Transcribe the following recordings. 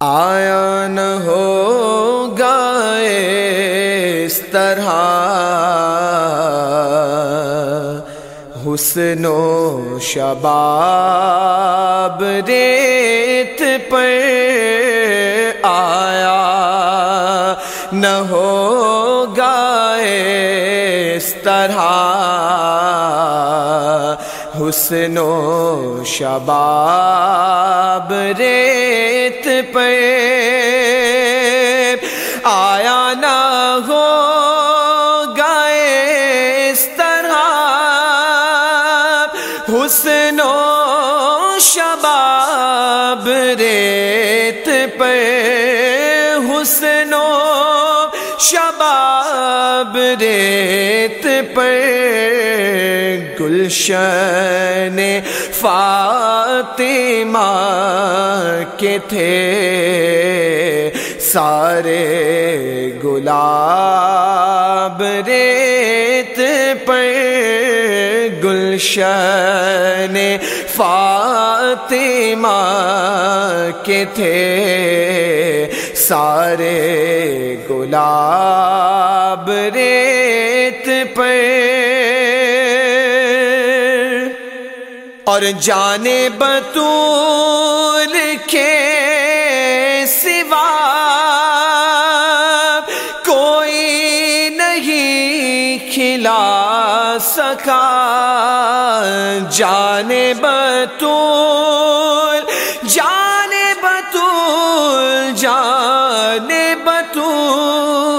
آیا نہ ہو گائے اس طرح حسن و شباب ریت پر آیا نہ ہو گائے اس طرح حسن و شباب ریت پہ آیا نہ ہو گائے اس طرح حسن و شباب ریت پہ حسن و شباب ریت پہ گلشن فاطمہ کے تھے۔ سارے گلاب ریت پر گلشن فاطمہ کے تھے۔ سارے گلاب ریت اور جانے بطول کے سوا کوئی نہیں کھلا سکا۔ جانے بطول جانے بطول جانے بطول۔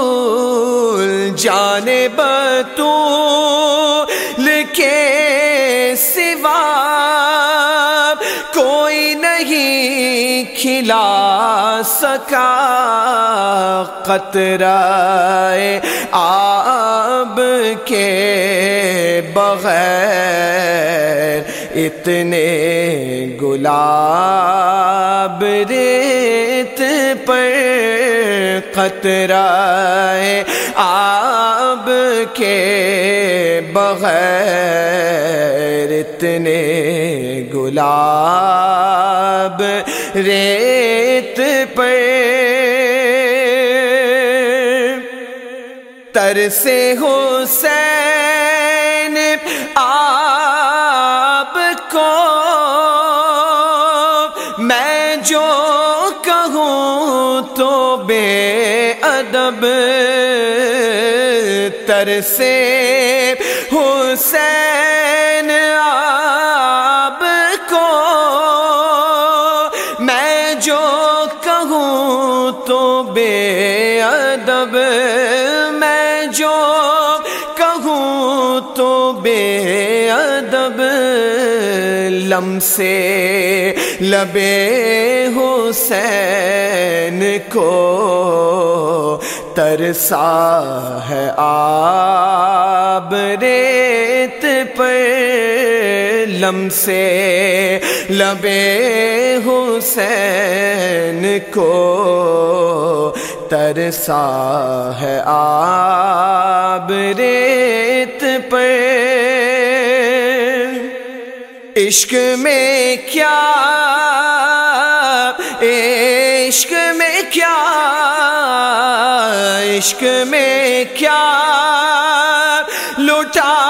کھلا سکا قطرہ آب کے بغیر اتنے گلاب ریت پر قطرہ آب کے بغیر اتنے گلاب ریت پہ تر سے حسین آپ کو میں جو کہوں تو بے ادب تر سے حسین تو بے ادب لم سے لبے حسین کو ترسا ہے آب ریت پر لم سے لبے حسین کو ترسا ہے آب ریت پر۔ عشق میں کیا؟ عشق میں کیا؟ عشق میں کیا؟ لٹائیے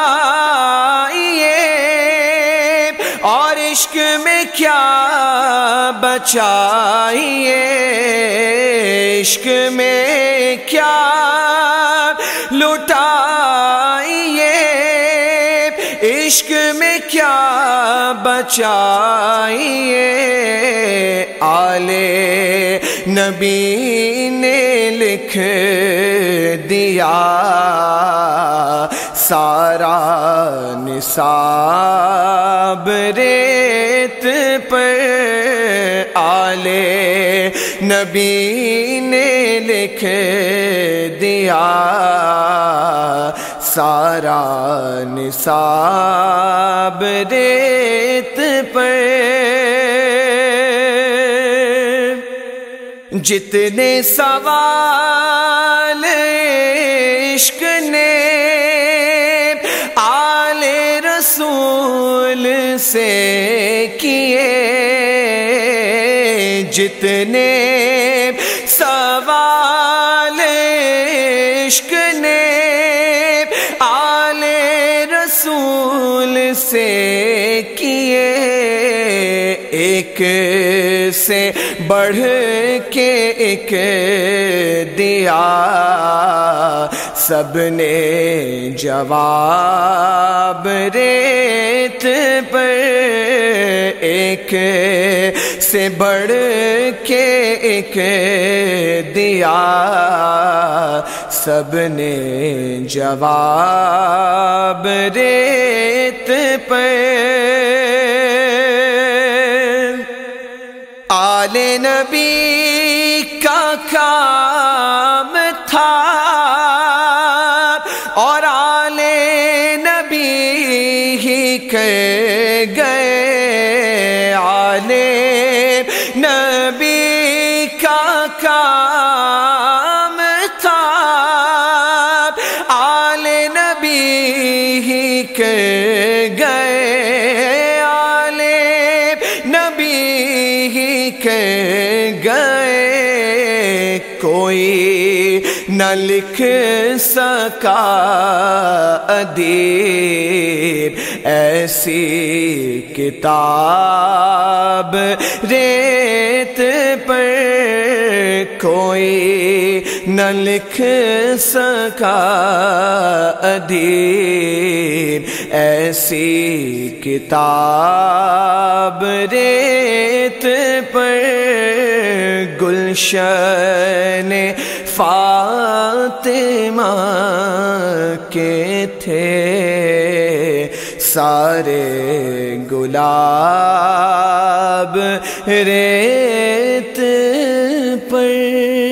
اور عشق میں کیا؟ بچائیے۔ عشق میں کیا لٹائیے عشق میں کیا بچائیے آلے نبی نے لکھ دیا سارا نصاب ریت پر آلے نبی نے لکھ دیا، سارا نصاب ریت پر۔ جتنے سوال عشق نے آل رسول سے کیے جتنے سوال عشق نے آل رسول سے کیے ایک سے بڑھ کے ایک دیا سب نے جواب ریت پر ایک سے بڑھ کے ایک دیا۔ سب نے جواب ریت پہ آل نبی کا کام کا کام تھا۔ آل نبی ہی کہ گئے۔ آل نبی ہی کہ گئے۔ کوئی نہ لکھ سکا ادیب۔ ایسی کتاب ریت پر کوئی نہ لکھ سکا ادیب۔ ایسی کتاب ریت پر گلشن فاطمہ کے تھے۔ سارے گلاب ریت پر